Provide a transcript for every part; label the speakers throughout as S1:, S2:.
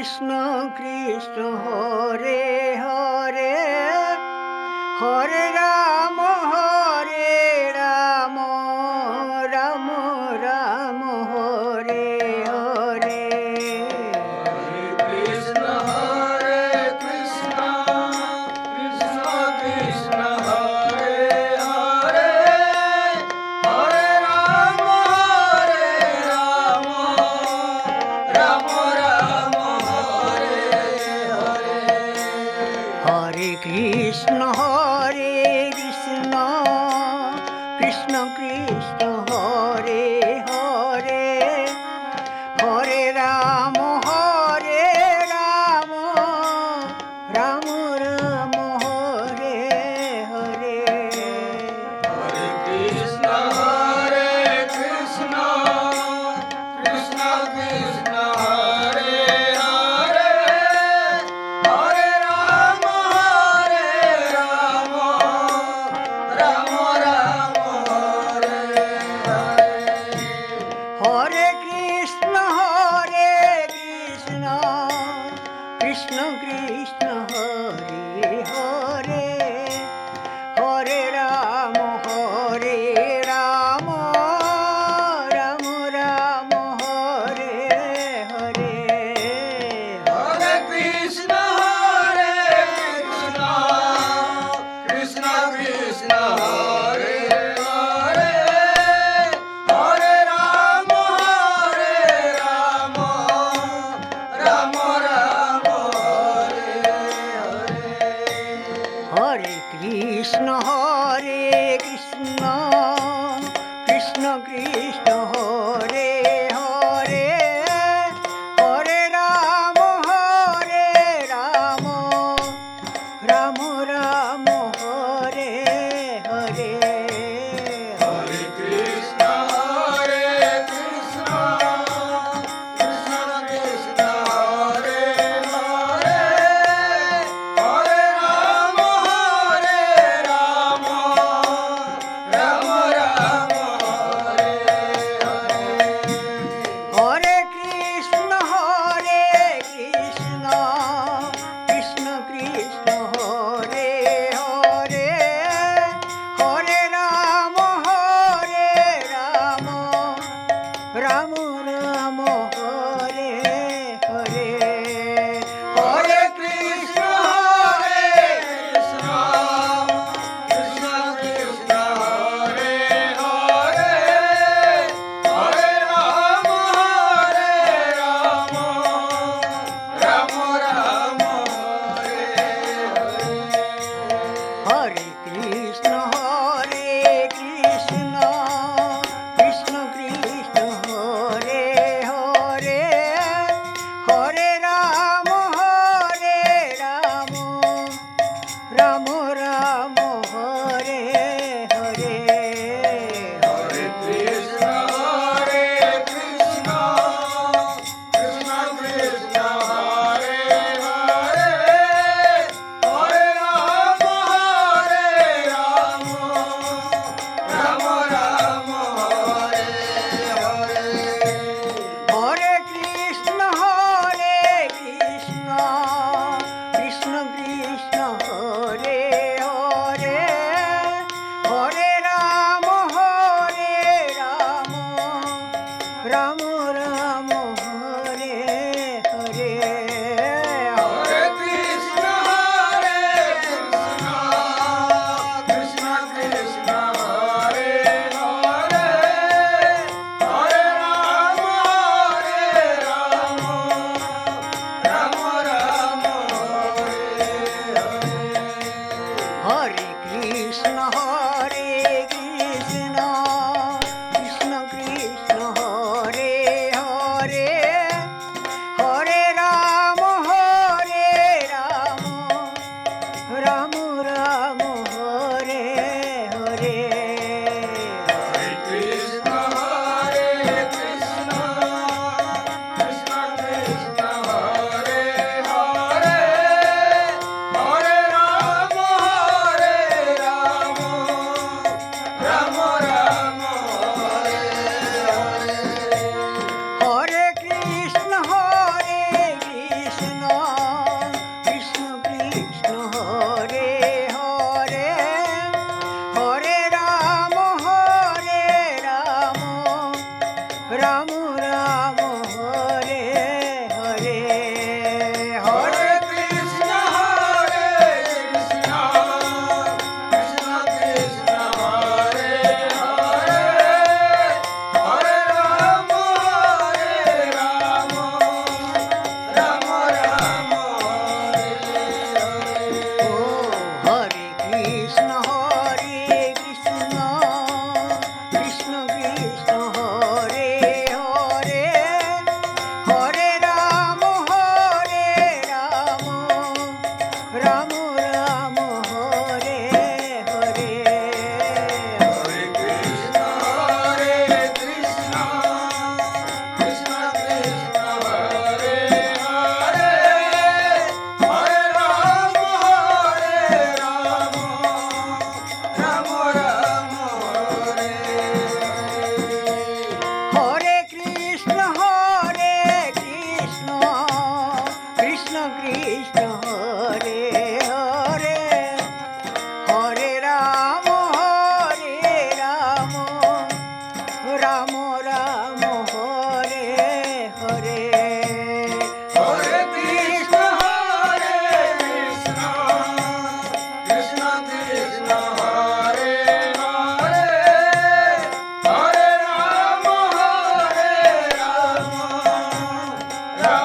S1: Krishna
S2: Krishna Hare Hare Hare Ram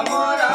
S1: What.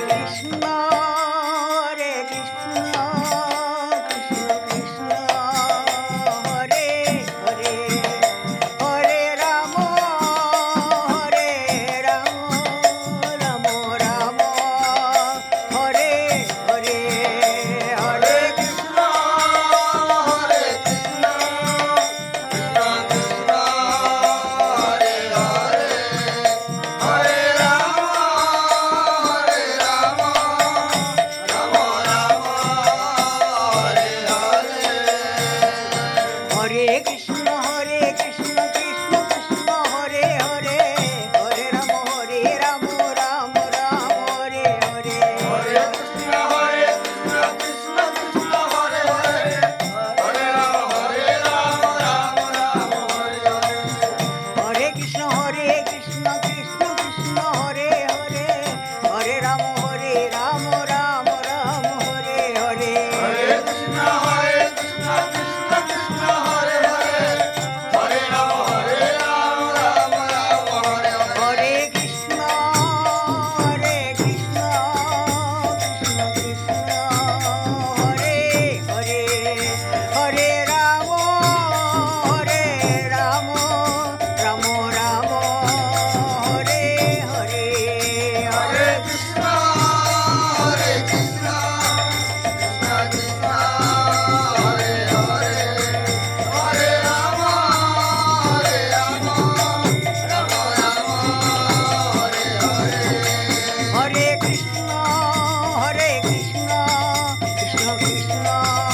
S1: Krishna.
S2: Krishna